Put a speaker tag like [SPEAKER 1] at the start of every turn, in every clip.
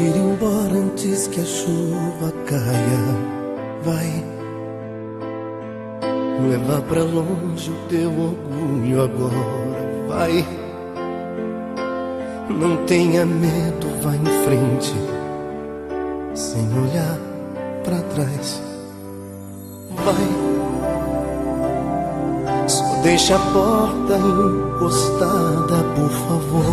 [SPEAKER 1] Ir embora antes que a chuva caia. Vai levar pra longe o teu orgulho agora. Vai, não tenha medo, vai em frente, sem olhar pra trás. Vai. Só deixa a porta encostada, por favor.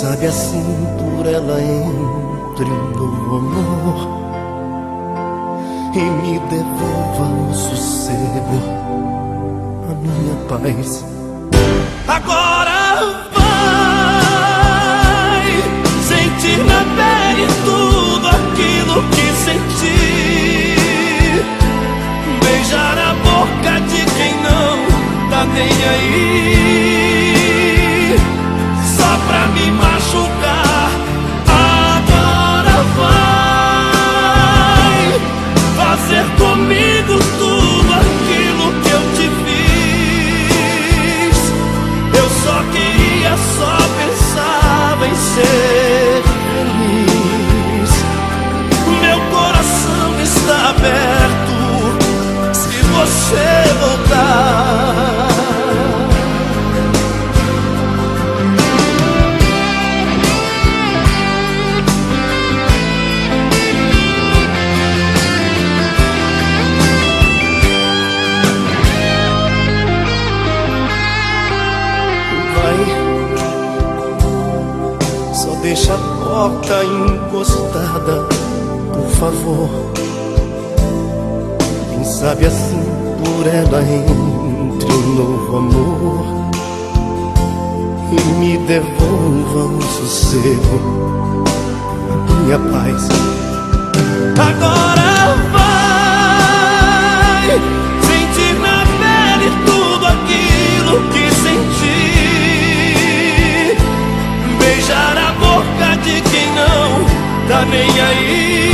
[SPEAKER 1] Sabe assim por ela entre no amor e me devolva o sossego, a minha paz. Agora vai sentir na pele tudo aquilo que senti, beijar a boca de quem não tá nem aí, pensava deixa a porta encostada, por favor. Quem sabe assim por ela entre um novo amor e me devolva o sossego, a minha paz. Agora de quem não tá nem aí.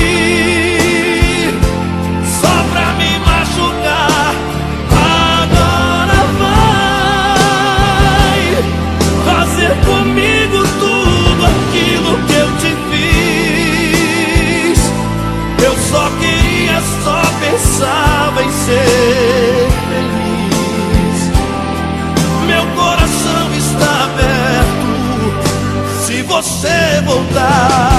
[SPEAKER 1] Você voltar.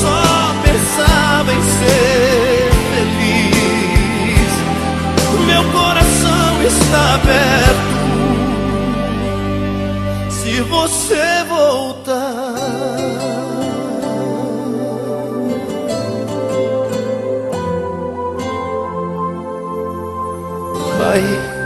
[SPEAKER 1] só pensava em ser feliz. Meu coração está aberto. Se você voltar. Bye.